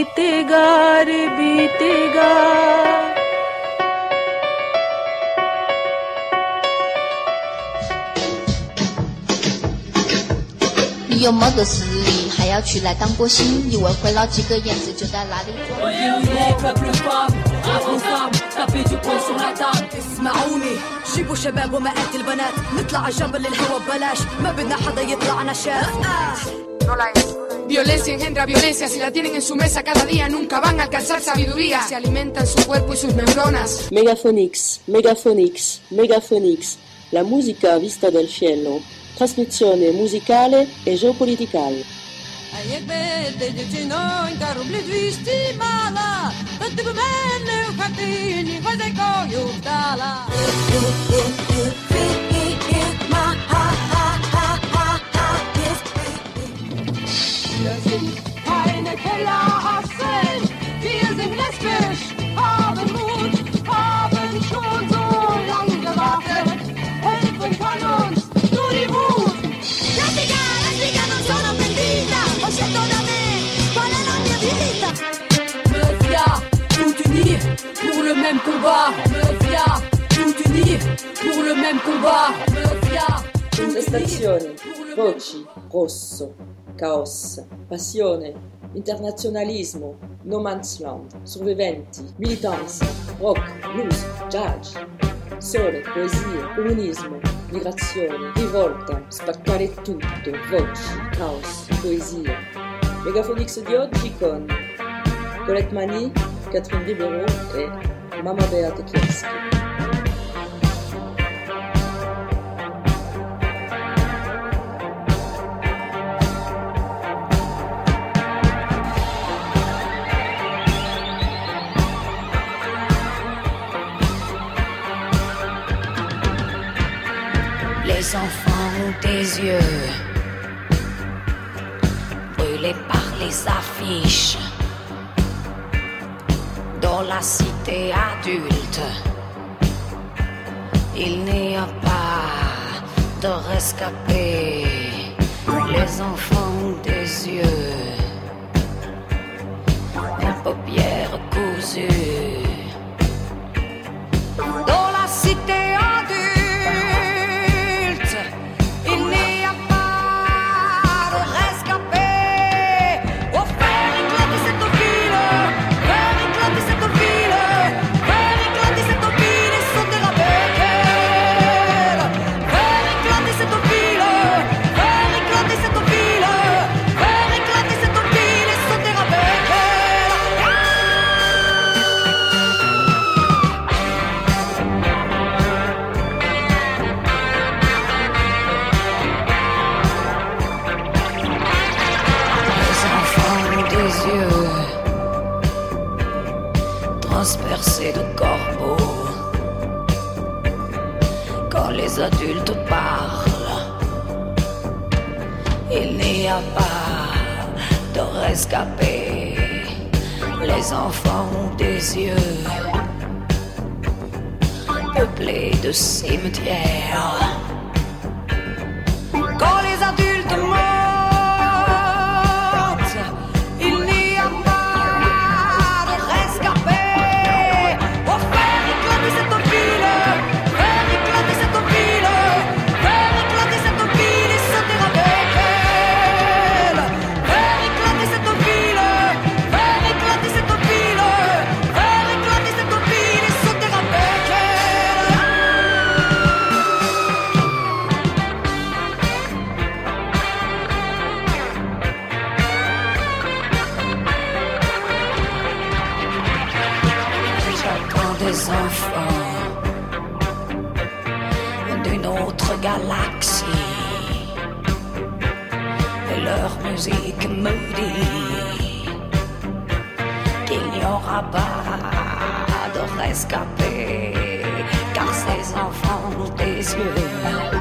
बीतेगा रे बीतेगा你有么个实力，还要去来当过星？以为会捞几个燕子就在哪里做？ اسمعوني جيبوا شباب ومئات البنات نطلع على جنبل الهوا ببلاش ما بدنا حدا يطلعنا شاف Violencia engendra violencia, si la tienen en su mesa cada día nunca van a alcanzar sabiduría. Se alimentan su cuerpo y sus neuronas. Megaphonix, Megaphonix, Megaphonix, la musica vista dal cielo, trasmissione musicale e geopoliticale. A jak będę dziewczyną, to robię dwieście mala. To ty by mnie w chaty, nie chodzę koju w même combat. Mafia, tout unis pour le même combat. Mafia, même voci, rosso, caos, passione, internazionalismo, no man's land, sopravviventi, militanza, rock, blues, jazz, sole, poesia, comunismo, migrazione, rivolta, spaccare tutto, voci, caos, poesia. Megaphonix di oggi con Colette Mani, Catherine Ribeiro e Mama Kieski. Les enfants ont des yeux brûlés par les affiches la cité adulte. Il n'y a pas de rescapés. Les enfants des yeux, en paupières cousues. Les enfants ont des yeux peuplés de cimetières. escapé, car seus enfants nous désirent.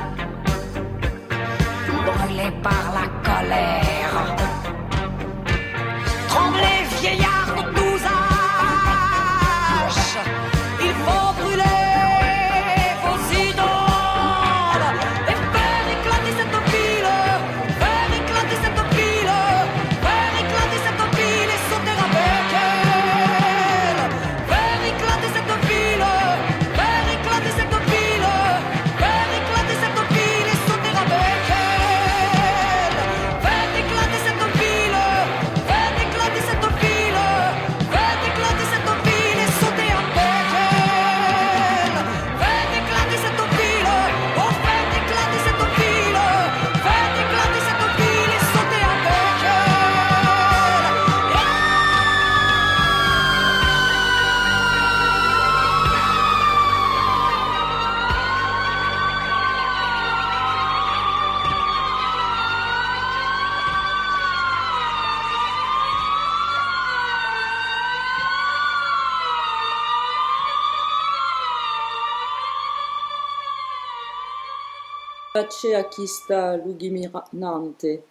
Pace a chi sta lunghimirante,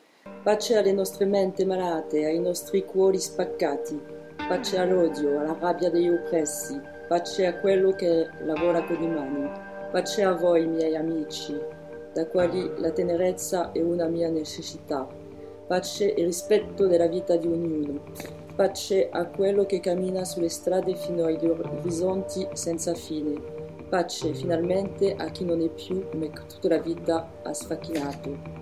pace alle nostre menti malate, ai nostri cuori spaccati, pace all'odio, alla rabbia degli oppressi, pace a quello che lavora con le mani, pace a voi miei amici, da quali la tenerezza è una mia necessità, pace e rispetto della vita di ognuno, pace a quello che cammina sulle strade fino agli orizzonti senza fine, pace finalmente a chi non è più come tutta la vita ha sfacchinato.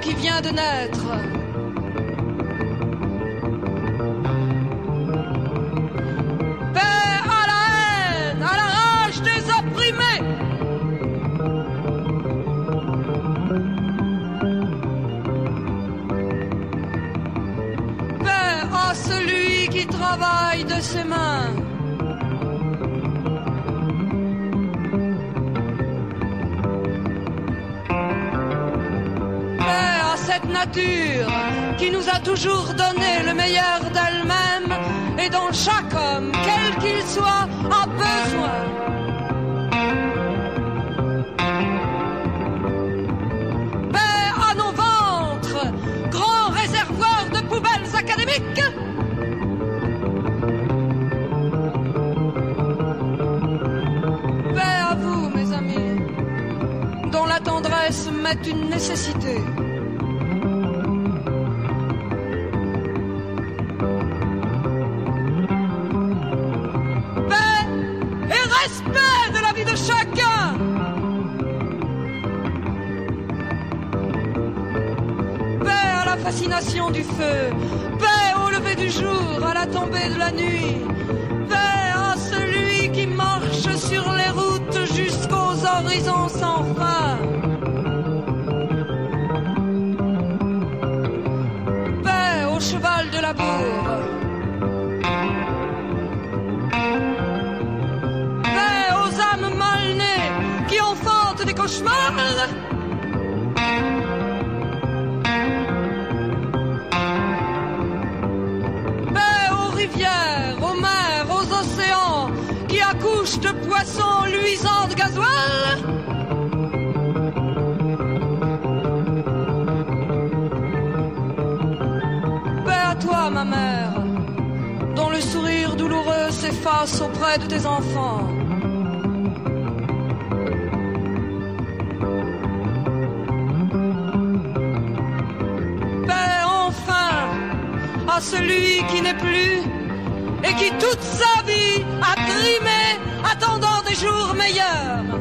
Qui vient de naître. Nature qui nous a toujours donné le meilleur d'elle-même et dont chaque homme, quel qu'il soit, a besoin. Paix à nos ventres, grands réservoirs de poubelles académiques. Paix à vous, mes amis, dont la tendresse m'est une nécessité. Fascination du feu. Paix au lever du jour, à la tombée de la nuit. Paix à celui qui marche sur les routes jusqu'aux horizons sans fin. Accouchent de poissons luisants de gasoil. Paix à toi, ma mère, dont le sourire douloureux s'efface auprès de tes enfants. Paix enfin à celui qui n'est plus et qui toute sa vie a trimé attendant des jours meilleurs.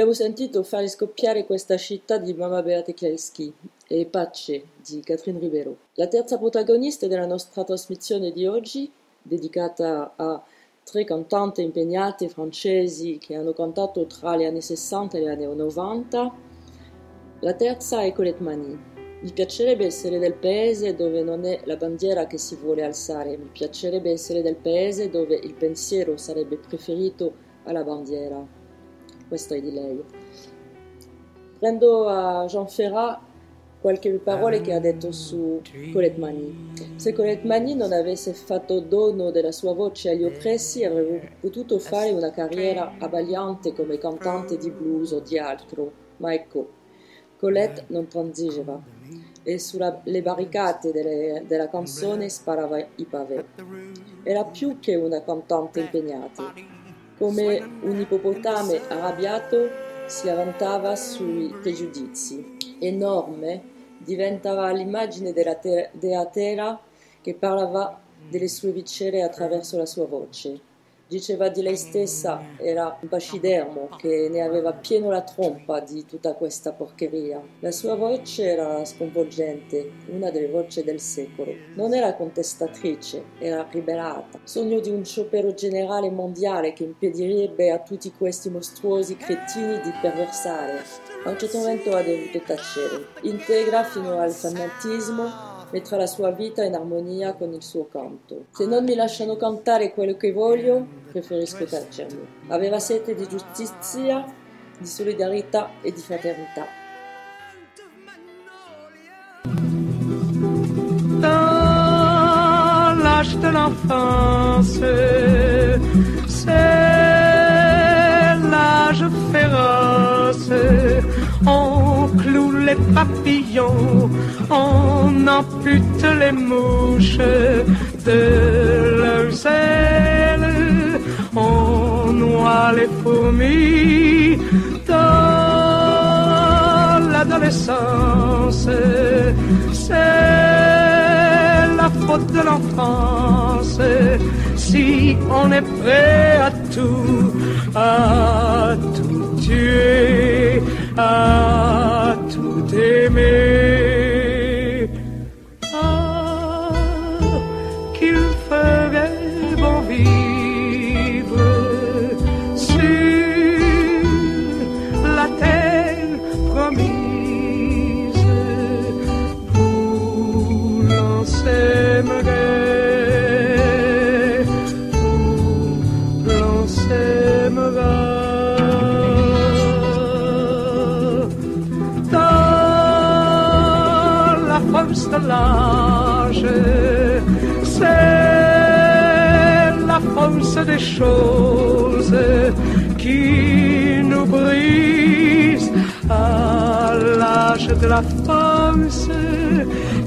Abbiamo sentito fare scoppiare questa città di Mama Beate Kielski e Pace di Catherine Ribeiro. La terza protagonista della nostra trasmissione di oggi, dedicata a tre cantanti impegnate francesi che hanno cantato tra gli anni 60 e gli anni 90, la terza è Colette Mani. Mi piacerebbe essere del paese dove non è la bandiera che si vuole alzare, mi piacerebbe essere del paese dove il pensiero sarebbe preferito alla bandiera. Questo è di lei. Prendo a Jean Ferrat qualche parole che ha detto su Colette Mani. Se Colette Mani non avesse fatto dono della sua voce agli oppressi, avrebbe potuto fare una carriera abbagliante come cantante di blues o di altro. Ma ecco, Colette non transigeva e sulle barricate delle- della canzone sparava i pavé. Era più che una cantante impegnata. Come un ippopotame arrabbiato si lamentava sui pregiudizi. Enorme diventava l'immagine della, te- della terra che parlava delle sue viscere attraverso la sua voce. Diceva di lei stessa, era un pacidermo che ne aveva pieno la trompa di tutta questa porcheria. La sua voce era sconvolgente, una delle voci del secolo. Non era contestatrice, era ribellata. Sogno di un sciopero generale mondiale che impedirebbe a tutti questi mostruosi cretini di perversare. A un certo momento ha dovuto tacere. Integra fino al fanatismo metterà la sua vita in armonia con il suo canto. Se non mi lasciano cantare quello che voglio, preferisco taccermi. Aveva sete di giustizia, di solidarietà e di fraternità. dans l'âge de l'enfance. C'est l'âge féroce. On cloue les papillons, on ampute les mouches de leurs ailes, on noie les fourmis dans l'adolescence. C'est la faute de l'enfance si on est prêt à tout, à tout tuer, tout aimer. Qui nous brise à l'âge de la force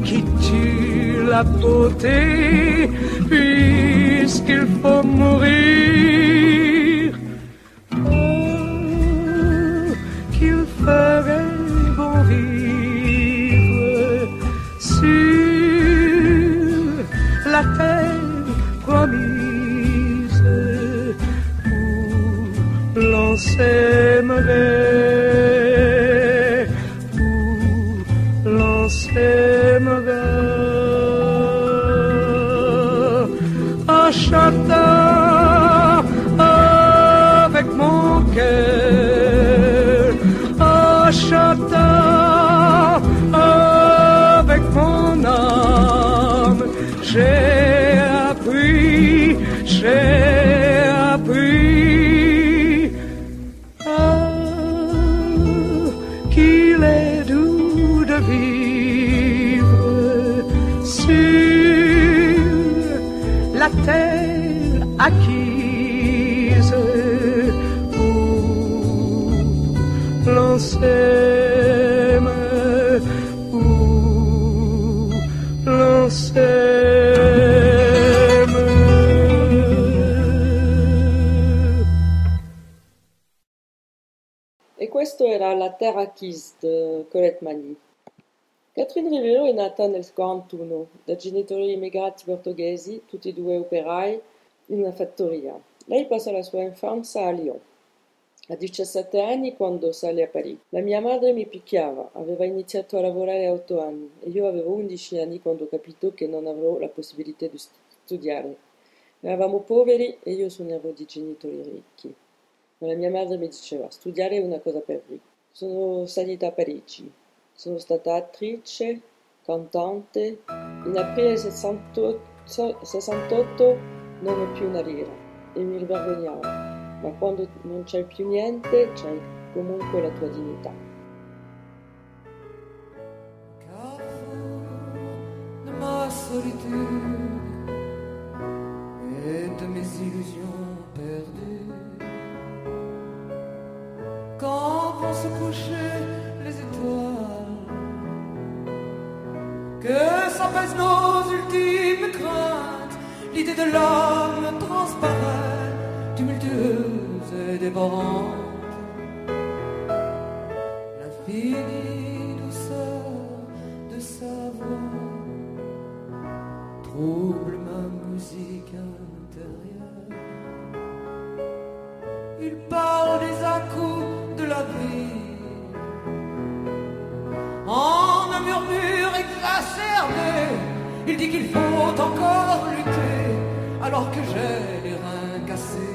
qui tue la beauté puisqu'il faut mourir. S'aimerait, où l'on s'aimera en chantant avec mon cœur, en chantant avec mon âme. J'ai appris, j'ai appris terre acquise où l'on s'aime. E questo era La Terra Kiss di Colette Mani. Catherine Ribeiro è nata nel 41 da genitori immigrati portoghesi, tutti e due operai, in una fattoria. Lei passa la sua infanzia a Lyon. A 17 anni quando sale a Parigi. La mia madre mi picchiava, aveva iniziato a lavorare a 8 anni e io avevo 11 anni quando ho capito che non avrò la possibilità di stu- studiare. Eravamo poveri e io sognavo di genitori ricchi. Ma la mia madre mi diceva, studiare è una cosa per ricchi. Sono salita a Parigi, sono stata attrice, cantante. In aprile 68, 68 non ho più una lira e mi vergognavo, ma quando non c'è più niente c'è comunque la tua dignità. et de mes illusions perdues. Quand vont se coucher les étoiles, que s'apaisent nos ultimes craintes, l'idée de l'homme transparaît, tumultueuse et dévorante. L'infinie douceur de sa voix trouble ma musique intérieure. Il parle des à-coups de la vie Il dit qu'il faut encore lutter alors que j'ai les reins cassés.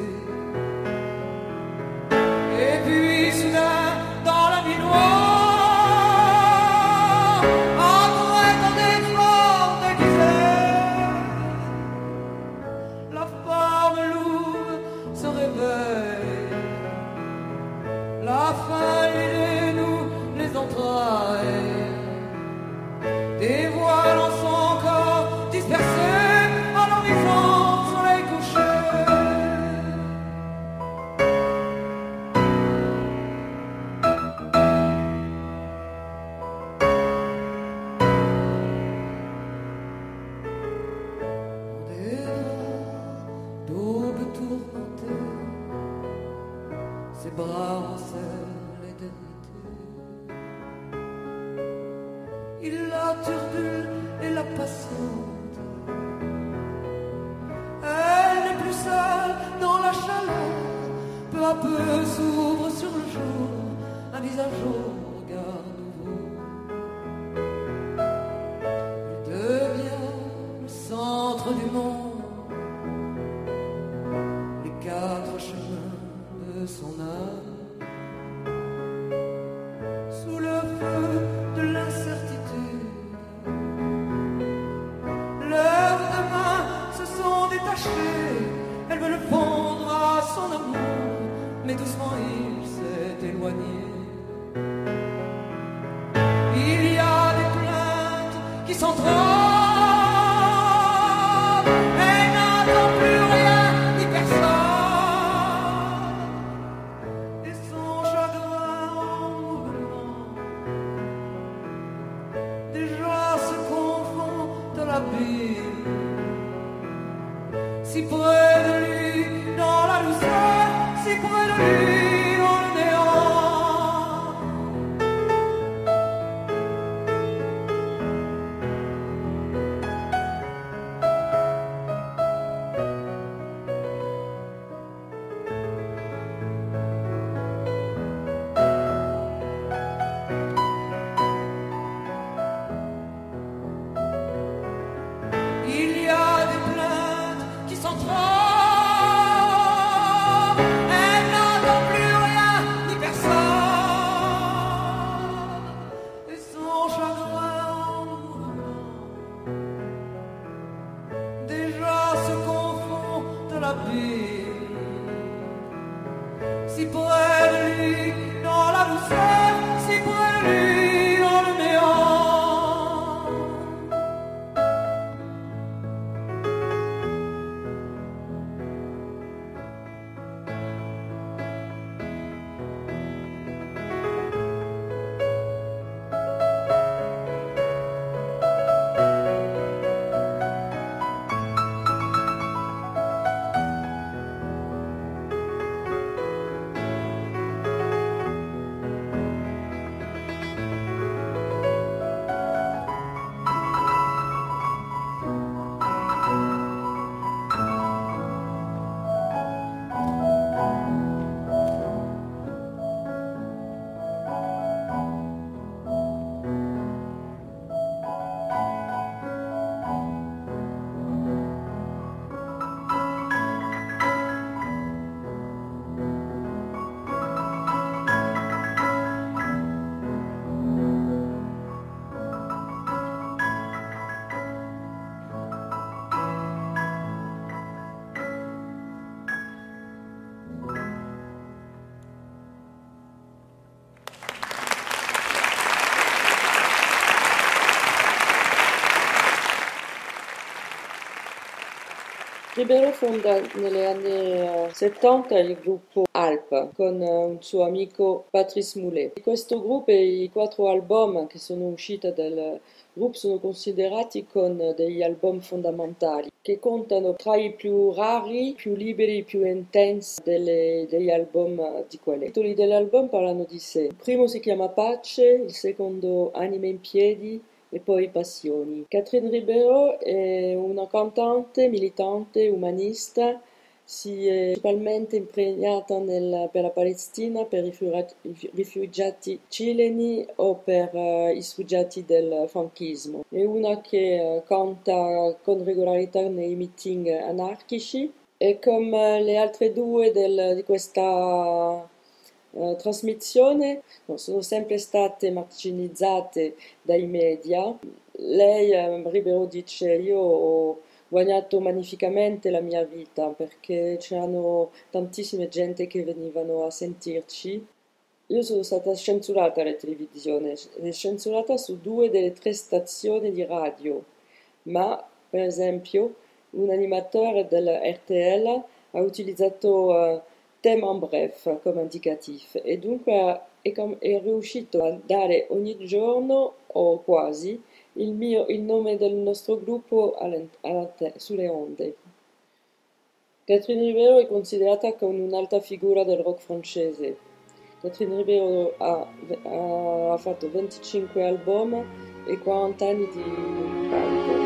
Ribeiro fonda negli anni eh, 70 il gruppo Alpa con eh, un suo amico Patrice Moulet. Di questo gruppo i quattro album che sono usciti dal gruppo sono considerati come degli album fondamentali che contano tra i più rari, più liberi, più intensi delle- degli album di quelli. I titoli dell'album parlano di sé. Il primo si chiama Pace, il secondo Anime in piedi e poi Passioni. Catherine Ribeiro è una cantante, militante, umanista, si è principalmente impegnata nel- per la Palestina, per i rifugiati, cileni o per eh, i sfuggiati del franchismo. È una che eh, canta con regolarità nei meeting anarchici e come le altre due del- di questa trasmissione no, sono sempre state marginalizzate dai media. Lei, eh, Ribeiro, dice: Io ho guadagnato magnificamente la mia vita perché c'erano tantissime gente che venivano a sentirci. Io sono stata censurata alla televisione, censurata su due delle tre stazioni di radio, ma per esempio un animatore della RTL ha utilizzato eh, thème en bref come indicativo e dunque è, è riuscito a dare ogni giorno o quasi il, mio, il nome del nostro gruppo sulle onde. Catherine Ribeiro è considerata come un'alta figura del rock francese. Catherine Ribeiro ha, ha fatto 25 album e 40 anni di palco.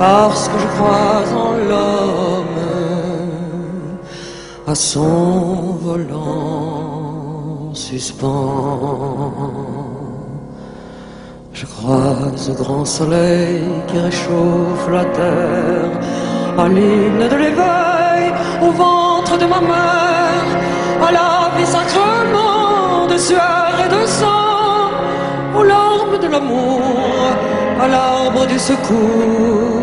Parce que je crois en l'homme, à son volant suspens. Je crois au grand soleil qui réchauffe la terre, à l'hymne de l'éveil, au ventre de ma mère, à la vie sacrement de sueur et de sang, aux larmes de l'amour, à l'arbre du secours.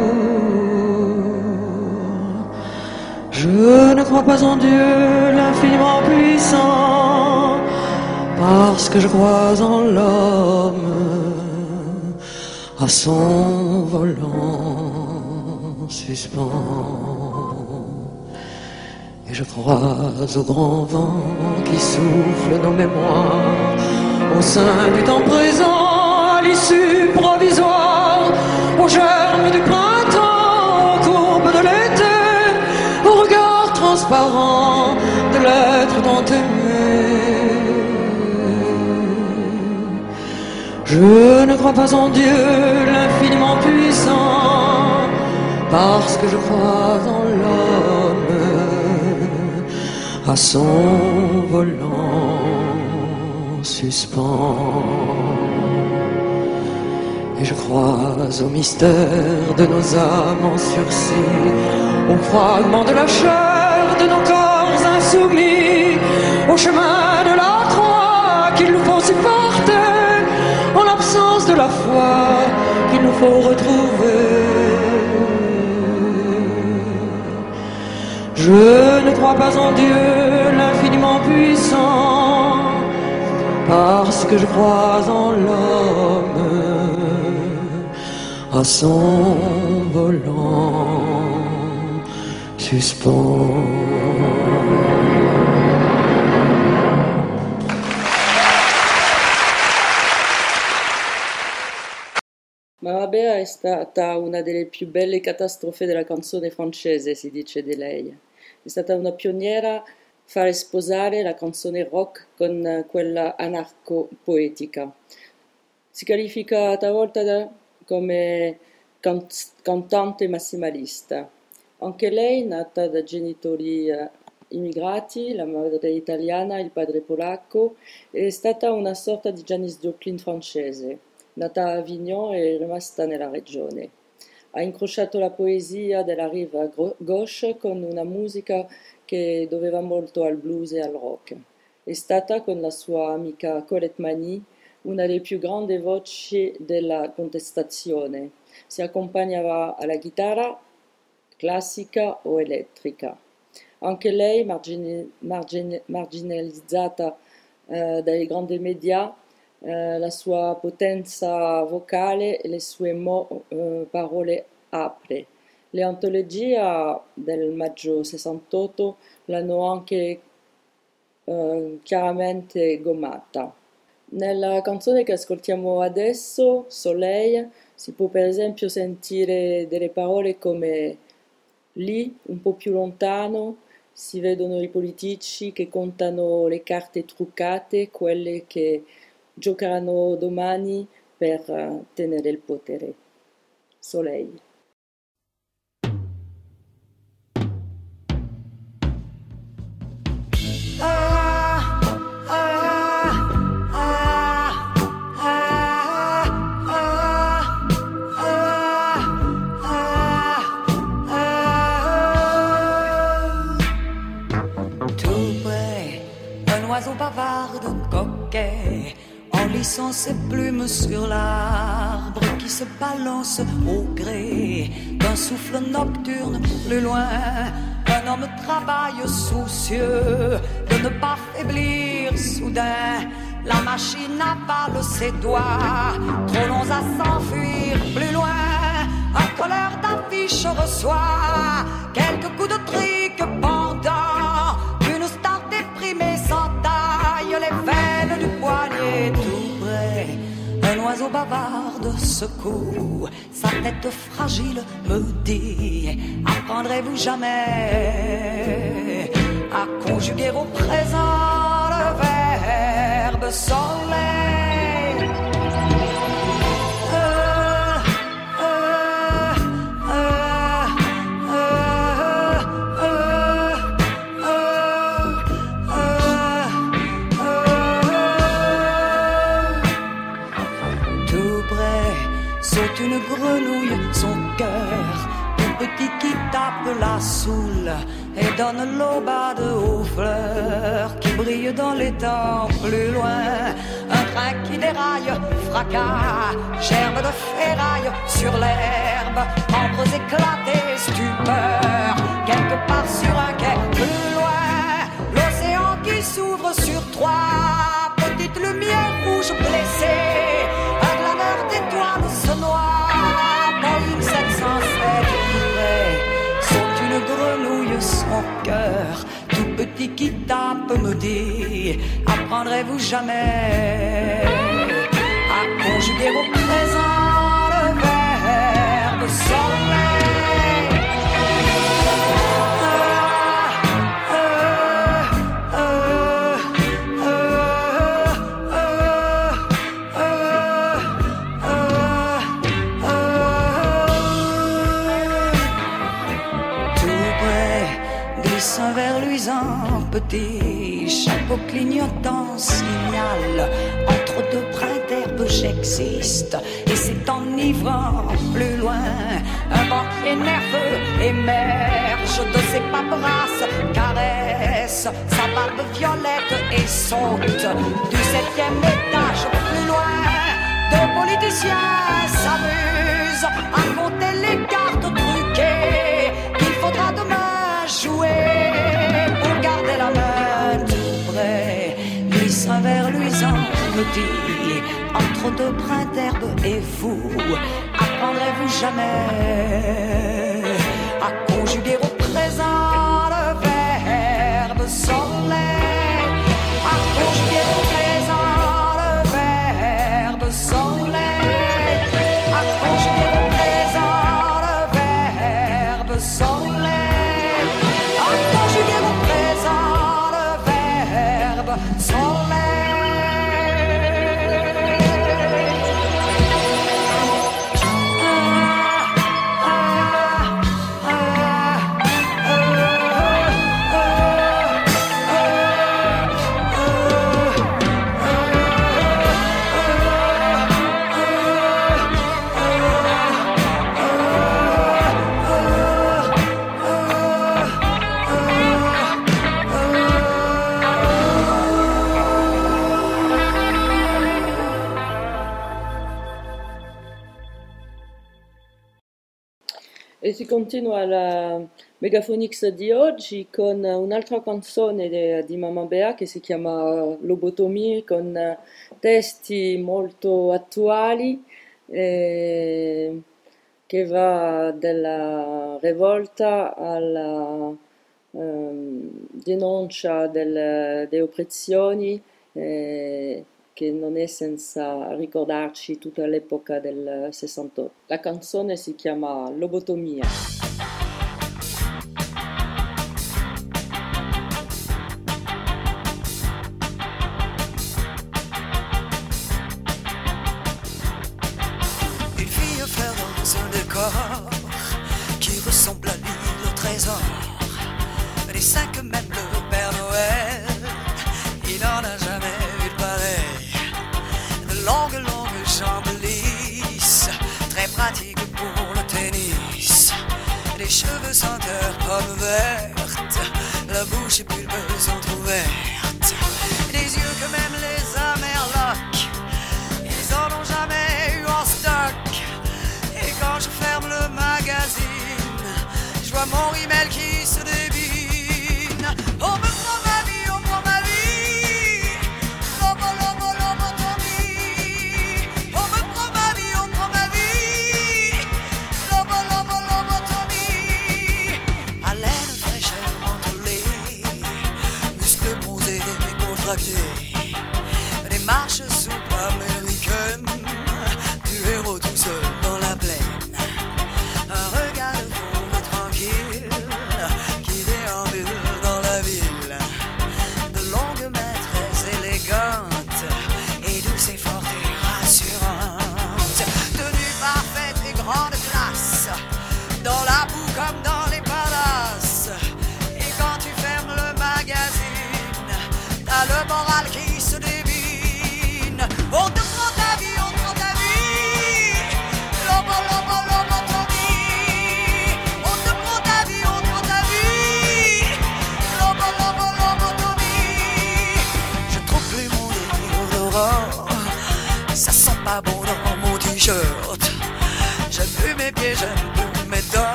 Je ne crois pas en Dieu, l'infiniment puissant, parce que je crois en l'homme, à son volant suspens. Et je crois au grand vent qui souffle nos mémoires, au sein du temps présent, à l'issue provisoire, aux germes du printemps, aux courbes de l'été, au regard transparent de l'être tant aimé. Je ne crois pas en Dieu, l'infiniment puissant, parce que je crois en l'homme, à son volant suspens. Et je crois au mystère de nos âmes en sursis, aux fragments de la chair de nos corps insoumis, au chemin de la croix qu'il nous faut supporter, en l'absence de la foi qu'il nous faut retrouver. Je ne crois pas en Dieu, l'infiniment puissant, parce que je crois en l'homme, à son volant suspens. Mama Bea è stata una delle più belle catastrofe della canzone francese, si dice di lei. È stata una pioniera a fare sposare la canzone rock con quella anarco-poetica. Si qualifica talvolta da- come can- cantante massimalista. Anche lei, nata da genitori eh, immigrati, la madre italiana, il padre polacco, è stata una sorta di Janis Joplin francese, nata a Avignon e rimasta nella regione. Ha incrociato la poesia della riva gauche con una musica che doveva molto al blues e al rock. È stata, con la sua amica Colette Mani, una delle più grandi voci della contestazione. Si accompagnava alla chitarra classica o elettrica. Anche lei, margine- margine- marginalizzata eh, dai grandi media, eh, la sua potenza vocale e le sue mo- eh, parole apre. Le antologie del maggio 68 l'hanno anche eh, chiaramente gommata. Nella canzone che ascoltiamo adesso, Soleil, si può per esempio sentire delle parole come lì, un po' più lontano, si vedono i politici che contano le carte truccate, quelle che giocheranno domani per eh, tenere il potere. Soleil. Bavarde, coquet, en lissant ses plumes sur l'arbre qui se balance au gré d'un souffle nocturne plus loin. Un homme travaille soucieux de ne pas faiblir soudain. La machine avale ses doigts, trop longs à s'enfuir plus loin. Un colleur d'affiche reçoit quelques coups de trique pendant oiseau bavarde secoue sa tête fragile, me dit Apprendrez-vous jamais à conjuguer au présent le verbe soleil une grenouille, son cœur tout petit qui tape la soule et donne l'aubade aux fleurs qui brillent dans les temps plus loin. Un train qui déraille, fracas, gerbe de ferraille sur l'herbe, membres éclatés, stupeur, Apprendrez-vous jamais à conjuguer au présent clignotant signal. Entre deux brins d'herbe j'existe, et c'est enivrant plus loin. Un banquier nerveux émerge de ses paperasses, caresse sa barbe violette et saute du septième étage plus loin. Deux politiciens s'amusent à compter les entre deux brins d'herbe et vous, apprendrez-vous jamais à conjuguer au présent le verbe soleil, continua la Megaphonics di oggi con un'altra canzone de- di Mamma Bea che si chiama Lobotomie con testi molto attuali eh, che va dalla rivolta alla ehm, denuncia del- delle oppressioni eh, che non è senza ricordarci tutta l'epoca del 68. La canzone si chiama Lobotomia.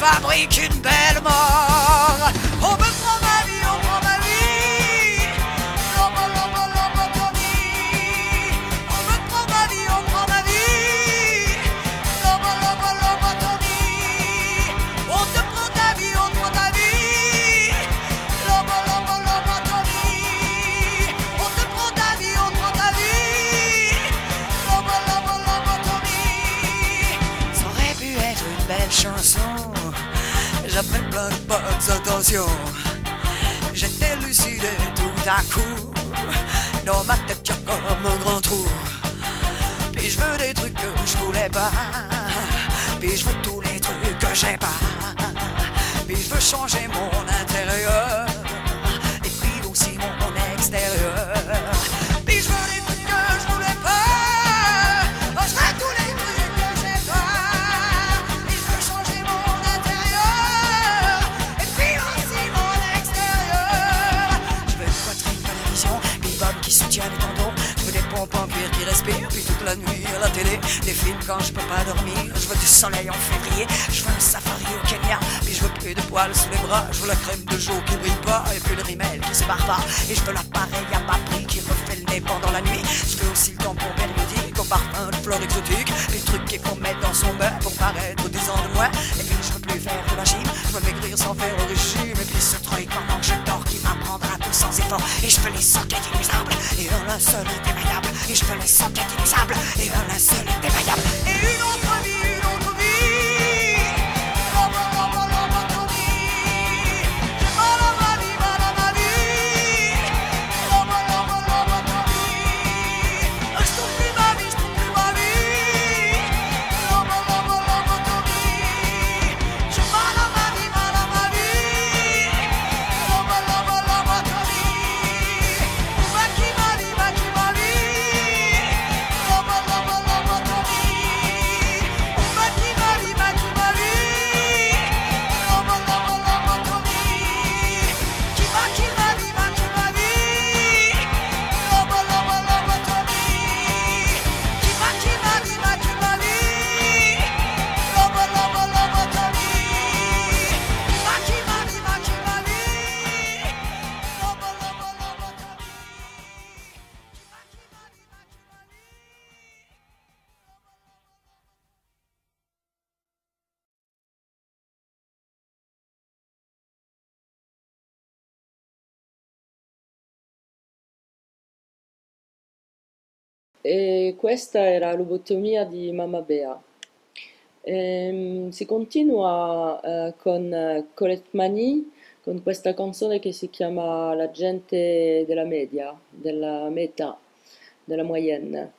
Fabrique une belle mort bonnes lucide et tout à coup Dans ma tête y'a comme un grand trou. Puis je veux des trucs que je voulais pas. Puis je veux tous les trucs que j'ai pas. Puis je veux changer mon intérieur Et puis aussi mon extérieur la nuit à la télé Des films quand je peux pas dormir. Je veux du soleil en février Je veux un safari au Kenya Puis je veux plus de poils sous les bras. Je veux la crème de jour qui brille pas Et puis le rimel qui se barre pas. Et je veux l'appareil à bas prix qui refait le nez pendant la nuit. Je veux aussi le tampon périodique Au parfum de fleurs exotiques Les trucs qu'il faut mettre dans son bain Pour paraître 10 ans de moins Et puis je veux plus faire de la gym Je veux maigrir sans faire au régime Et puis ce truc pendant que je dors Tout sans effort Et je veux les sockets inutilisables Et un linceul indémaillable Et je veux les sockets inutilisables Et un linceul indémaillable Et une e questa era l'ubotomia di Mamma Bea. Ehm, si continua eh, con eh, Colette Mani, con questa canzone che si chiama La gente della media, della metà, della moyenne.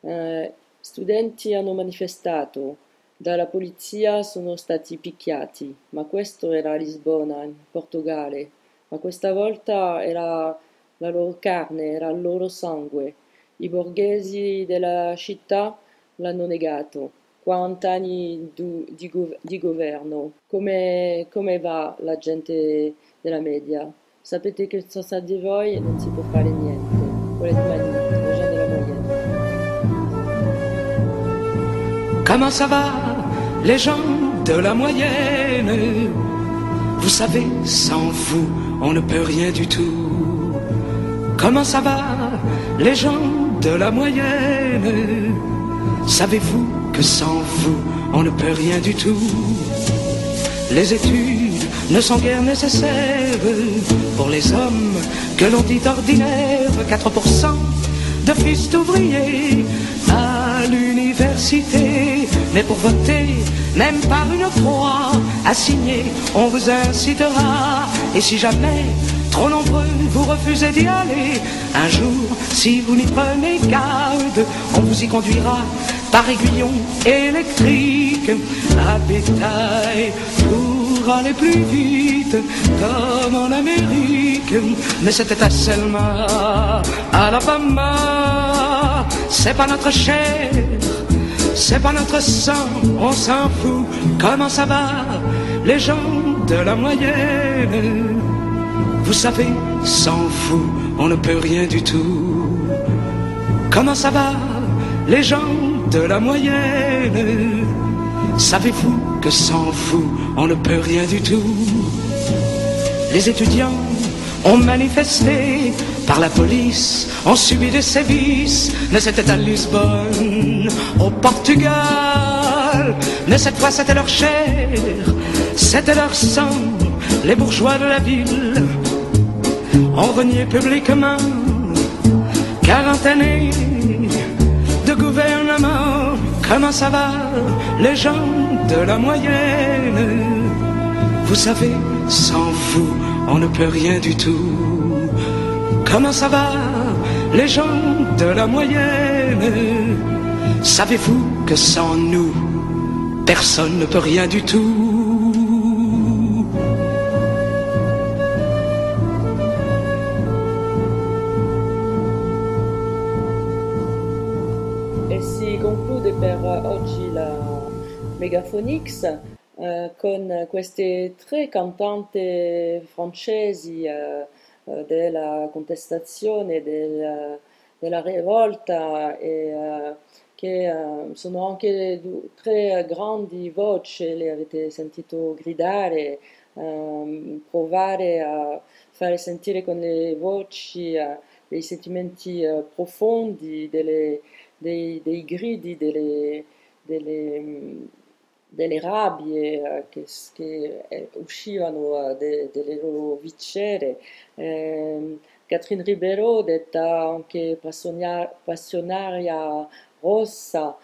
Eh, studenti hanno manifestato, dalla polizia sono stati picchiati, ma questo era Lisbona, in Portogallo, ma questa volta era la loro carne, era il loro sangue. I borghesi della città l'hanno negato. 40 anni du- di, di governo. Come, come va la gente della media? Sapete che senza di voi non si può fare niente. Volete mai dire, les gens de la moyenne. Comment ça va, les gens de la moyenne? Vous savez, sans vous, on ne peut rien du tout. Comment ça va, les gens de la moyenne Savez-vous que sans vous, on ne peut rien du tout? Les études ne sont guère nécessaires pour les hommes que l'on dit ordinaires. 4% de fils d'ouvriers à l'université. Mais pour voter, même par une croix assignée, on vous incitera. Et si jamais trop nombreux vous refusez d'y aller, un jour, si vous n'y prenez garde, on vous y conduira par aiguillon électrique à bétail pour aller plus vite comme en Amérique. Mais c'était à Selma, Alabama, c'est pas notre chair, c'est pas notre sang, on s'en fout. Comment ça va, les gens de la moyenne? Vous savez, sans vous, on ne peut rien du tout. Comment ça va, les gens de la moyenne? Savez-vous que sans vous, on ne peut rien du tout? Les étudiants ont manifesté par la police, ont subi des sévices, mais c'était à Lisbonne, au Portugal. Mais cette fois c'était leur chair, c'était leur sang, les bourgeois de la ville ont renié publiquement 40 années de gouvernement. Comment ça va, les gens de la moyenne? Vous savez, sans vous, on ne peut rien du tout. Comment ça va, les gens de la moyenne? Savez-vous que sans nous, personne ne peut rien du tout? Megaphonix eh, con queste tre cantanti francesi eh, eh, della contestazione, del- della rivolta e eh, che eh, sono anche tre grandi voci, le avete sentito gridare, ehm, provare a fare sentire con le voci dei sentimenti profondi, delle- dei, dei gridi, delle, delle, mh, delle rabbie eh, che, che, eh, uscivano eh, de- dalle loro viscere. Ehm, Catherine Ribeiro, detta anche passionaria rossa,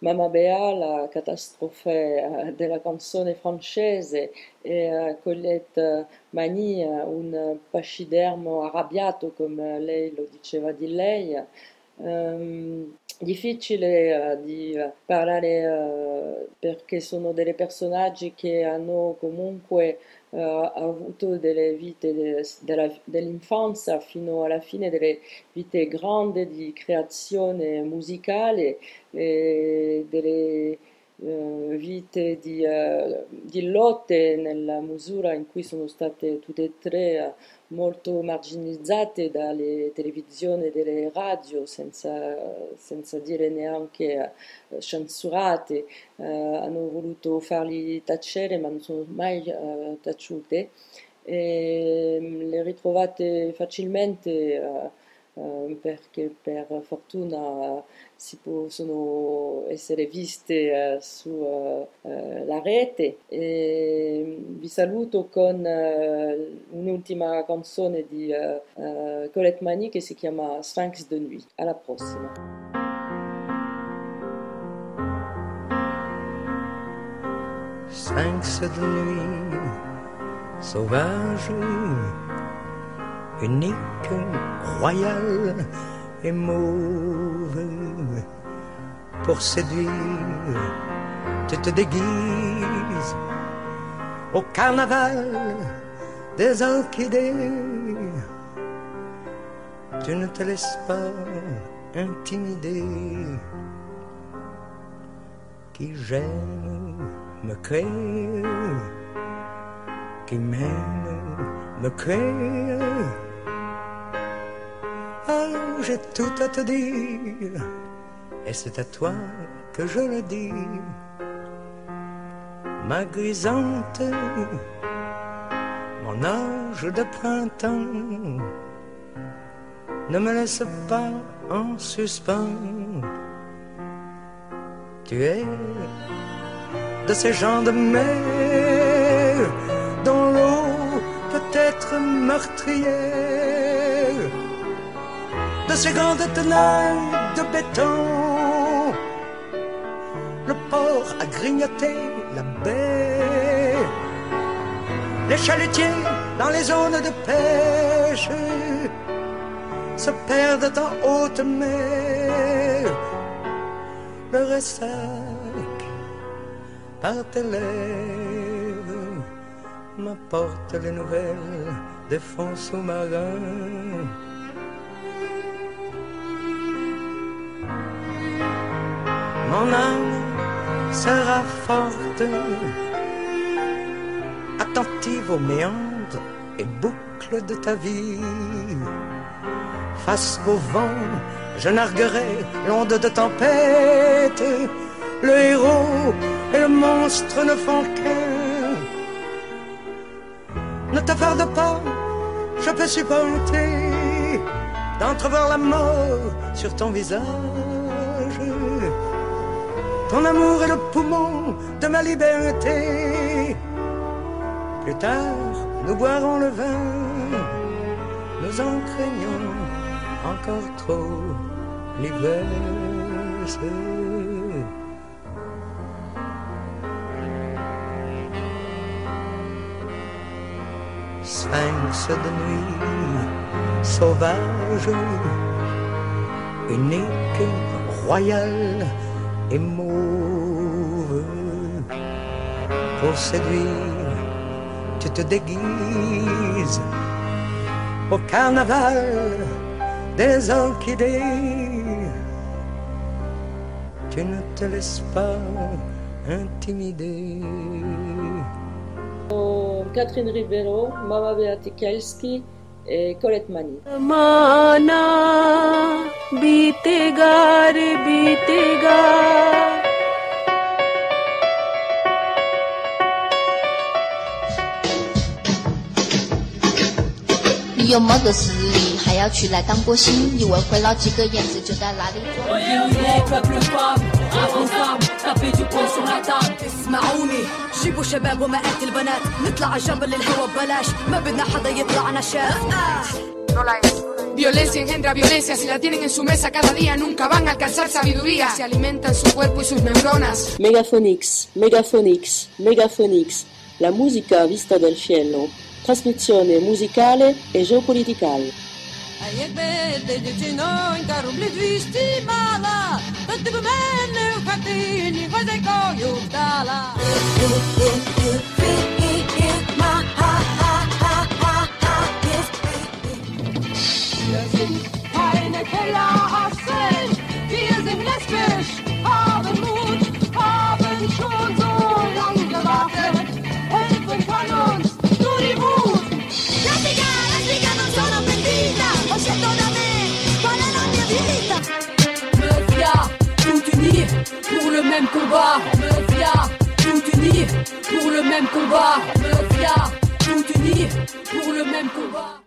Mamma Bea, la catastrofe della canzone francese, e Colette Mani, un pacidermo arrabbiato, come lei lo diceva di lei. Ehm, difficile eh, di eh, parlare eh, perché sono dei personaggi che hanno comunque eh, avuto delle vite de- della- dell'infanzia fino alla fine delle vite grandi di creazione musicale e delle eh, vite di, eh, di lotte nella misura in cui sono state tutte e tre eh, molto marginalizzate dalle televisioni e dalle radio, senza, senza dire neanche eh, censurate, eh, hanno voluto farli tacere ma non sono mai taciute. E, mm, le ritrovate facilmente perché per fortuna si possono essere viste eh, sulla rete. E vi saluto con un'ultima canzone di Colette Mani che si chiama Sphinx de nuit. Alla prossima. Sphinx de nuit, sauvage, unique, royal et mauve. Pour séduire, tu te déguises au carnaval des orchidées. Tu ne te laisses pas intimider. Qui gêne me crée, qui m'aime me crée. Ah, j'ai tout à te dire, et c'est à toi que je le dis. Ma grisante, mon âge de printemps, ne me laisse pas en suspens. Tu es de ces gens de mer dont l'eau peut être meurtrière, de ces grandes tenailles de béton. Le port a grignoté la baie, les chalutiers dans les zones de pêche se perdent en haute mer. Le ressac par tes lèvres m'apporte les nouvelles des fonds sous-marins. Mon âme sera forte, attentive aux méandres et boucles de ta vie. Face au vent, je narguerai l'onde de tempête. Le héros et le monstre ne font qu'un. Ne t'affarde pas, je peux supporter d'entrevoir la mort sur ton visage. Ton amour est le poumon de ma liberté. Plus tard, nous boirons le vin, nous en craignons encore trop l'ivresse. Sphinx de nuit, sauvage, unique, royal et mauve. Pour séduire, tu te déguises au carnaval des orchidées. Tu ne te laisses pas intimider. Catherine Rivero, Mama Beatikelski Colette Mani. जमाना बीतेगा रे बीतेगा你有么个实力，还要去来当歌星？以为会捞几个燕子就在那里 做？ اسمعوني جيبوا شباب ومئات البنات نطلع على جبل الهوا ببلاش ما بدنا حدا يطلعنا شاف Violencia engendra violencia, si la tienen en su mesa cada día nunca van a alcanzar sabiduría. Se alimentan su cuerpo y sus neuronas. Megaphonix, Megaphonix, Megaphonix, la musica vista dal cielo, trasmissione musicale e geopoliticale. A jakby ty dziewczynońka rubli dwiści mala, to ty by mnie w chaty nie koju wdala. Wir sind keine Kellerhassen, wir sind lesbisch, haben Mut pour le même combat, mafia, tout unis, pour le même combat, mafia, tout unis, pour le même combat.